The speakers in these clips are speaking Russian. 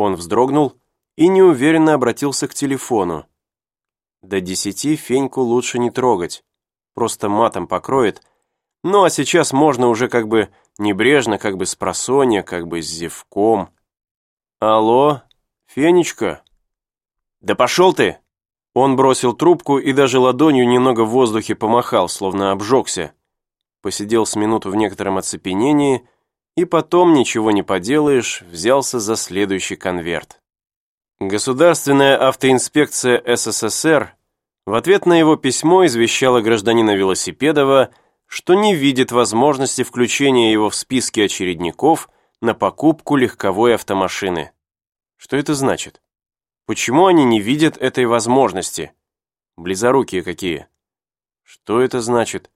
Он вздрогнул и неуверенно обратился к телефону. До десяти Феньку лучше не трогать, просто матом покроет. Ну а сейчас можно уже как бы небрежно, как бы с просонья, как бы с зевком. «Алло, Фенечка?» «Да пошел ты!» Он бросил трубку и даже ладонью немного в воздухе помахал, словно обжегся. Посидел с минуту в некотором оцепенении и потом, ничего не поделаешь, взялся за следующий конверт. Государственная автоинспекция СССР в ответ на его письмо извещала гражданина Велосипедова, что не видит возможности включения его в списки очередников на покупку легковой автомашины. Что это значит? Почему они не видят этой возможности? Близорукие какие. Что это значит?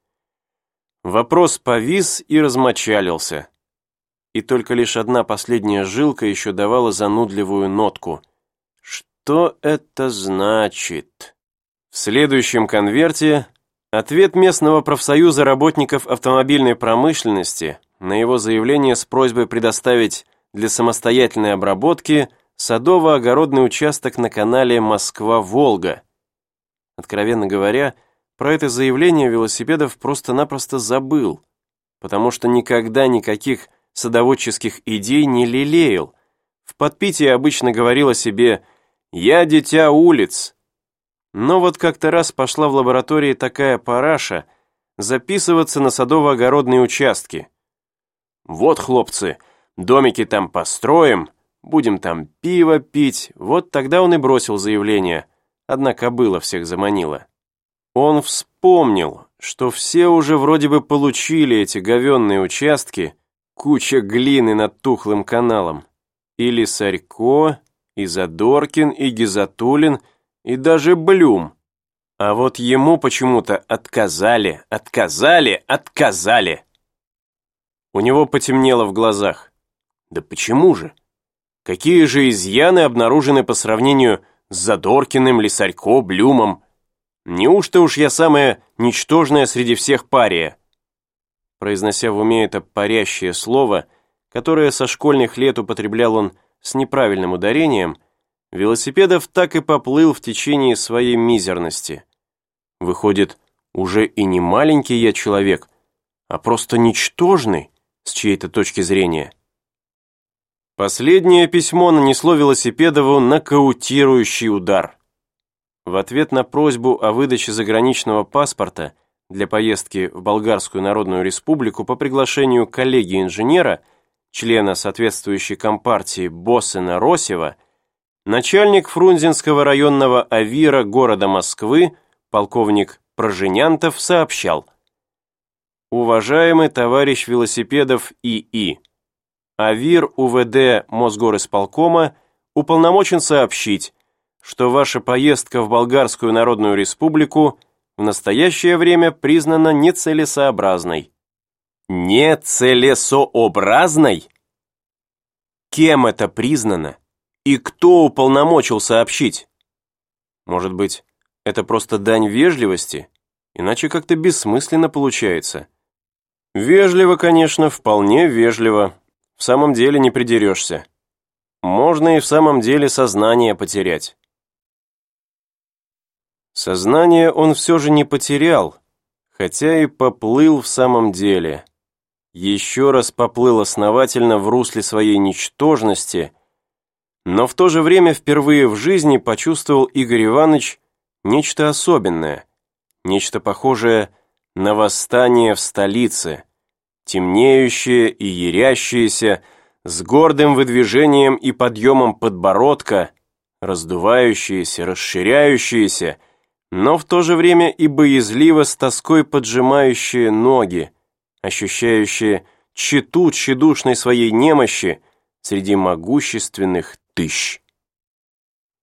Вопрос повис и размочалился. И только лишь одна последняя жилка еще давала занудливую нотку – что это значит? В следующем конверте ответ местного профсоюза работников автомобильной промышленности на его заявление с просьбой предоставить для самостоятельной обработки садово-огородный участок на канале Москва-Волга. Откровенно говоря, про это заявление Велосипедов просто-напросто забыл, потому что никогда никаких садоводческих идей не лелеял. В подпитии обычно говорил о себе я дитя улиц. Но вот как-то раз пошла в лаборатории такая параша записываться на садово-огородные участки. Вот, хлопцы, домики там построим, будем там пиво пить. Вот тогда он и бросил заявление, однако было всех заманило. Он вспомнил, что все уже вроде бы получили эти говенные участки, куча глины над тухлым каналом. Или Сарько, и Задоркин, и Гизатулин, и даже Блюм. А вот ему почему-то отказали, отказали, отказали. У него потемнело в глазах. Да почему же? Какие же изъяны обнаружены по сравнению с Задоркиным, Лисарько, Блюмом? Неужто уж я самая ничтожная среди всех пария? Произнося в уме это парящее слово, которое со школьных лет употреблял он с неправильным ударением, Велосипедов так и поплыл в течение своей мизерности. Выходит, уже и не маленький я человек, а просто ничтожный с чьей-то точки зрения. Последнее письмо нанесло Велосипедову нокаутирующий удар. В ответ на просьбу о выдаче заграничного паспорта для поездки в Болгарскую Народную Республику по приглашению коллеги-инженера – члена соответствующей компартии Боссена Росева, начальник Фрунзенского районного авира города Москвы, полковник Проженянтов, сообщал. Уважаемый товарищ велосипедов ИИ, АВИР УВД Мосгорисполкома уполномочен сообщить, что ваша поездка в Болгарскую Народную Республику в настоящее время признана нецелесообразной. Нецелесообразной? Кем это признано? И кто уполномочил сообщить? Может быть, это просто дань вежливости? Иначе как-то бессмысленно получается. Вежливо, конечно, вполне вежливо. В самом деле не придерешься. Можно и в самом деле сознание потерять. Сознание он все же не потерял, хотя и поплыл в самом деле. Еще раз поплыл основательно в русле своей ничтожности, но в то же время впервые в жизни почувствовал Игорь Иванович нечто особенное, нечто похожее на восстание в столице, темнеющее и ярящееся, с гордым выдвижением и подъемом подбородка, раздувающееся, расширяющееся, но в то же время и боязливо с тоской поджимающие ноги, ощущающее читу тщедушной своей немощи среди могущественных тысяч.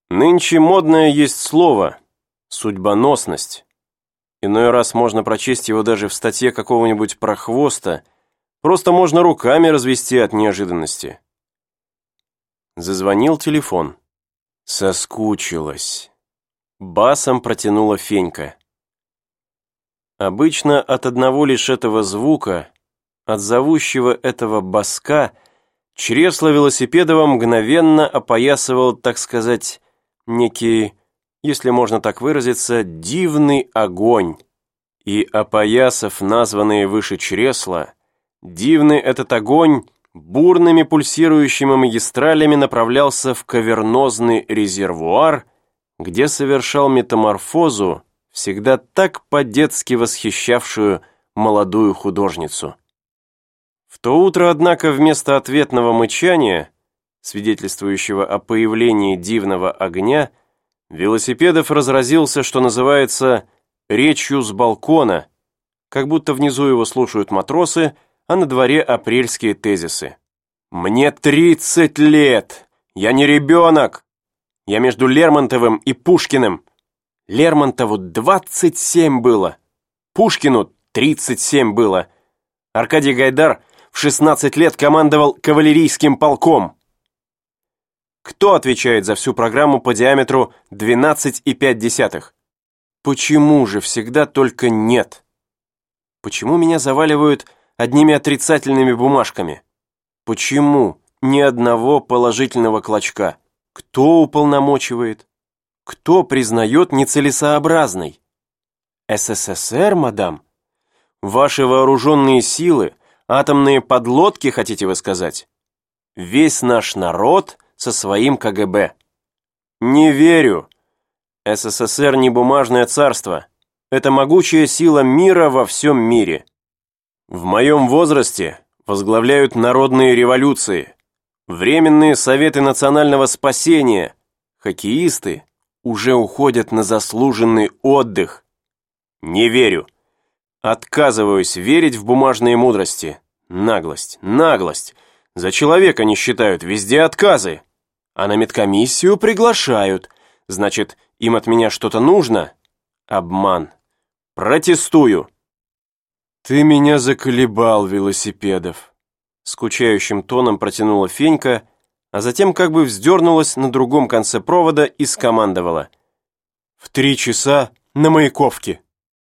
Нынче модное есть слово «судьбоносность». Иной раз можно прочесть его даже в статье какого-нибудь прохвоста, просто можно руками развести от неожиданности. Зазвонил телефон. Соскучилась. Басом протянула Фенька. Обычно от одного лишь этого звука, от зовущего этого баска, Чресло велосипедова мгновенно опоясывал, так сказать, некий, если можно так выразиться, дивный огонь. И опоясав названные выше чресла, дивный этот огонь бурными пульсирующими магистралями направлялся в кавернозный резервуар, где совершал метаморфозу, всегда так по-детски восхищавшую молодую художницу. В то утро, однако, вместо ответного мычания, свидетельствующего о появлении дивного огня, велосипедов разразился, что называется, речью с балкона, как будто внизу его слушают матросы, а на дворе апрельские тезисы. «Мне тридцать лет! Я не ребенок! Я между Лермонтовым и Пушкиным! Лермонтову двадцать семь было, Пушкину тридцать семь было. Аркадий Гайдар в шестнадцать лет командовал кавалерийским полком. Кто отвечает за всю программу по диаметру 12,5? Почему же всегда только нет? Почему меня заваливают одними отрицательными бумажками? Почему ни одного положительного клочка? Кто уполномочивает? Кто признает нецелесообразной? СССР, мадам? Ваши вооруженные силы, атомные подлодки, хотите вы сказать? Весь наш народ со своим КГБ. Не верю. СССР не бумажное царство. Это могучая сила мира во всем мире. В моем возрасте возглавляют народные революции, временные советы национального спасения, хоккеисты уже уходят на заслуженный отдых. Не верю. Отказываюсь верить в бумажные мудрости. Наглость, наглость. За человека не считают, везде отказы. А на медкомиссию приглашают. Значит, им от меня что-то нужно? Обман. Протестую. «Ты меня заколебал, велосипедов!» Скучающим тоном протянула Фенька, а затем как бы вздернулась на другом конце провода и скомандовала. «В три часа на Маяковке!»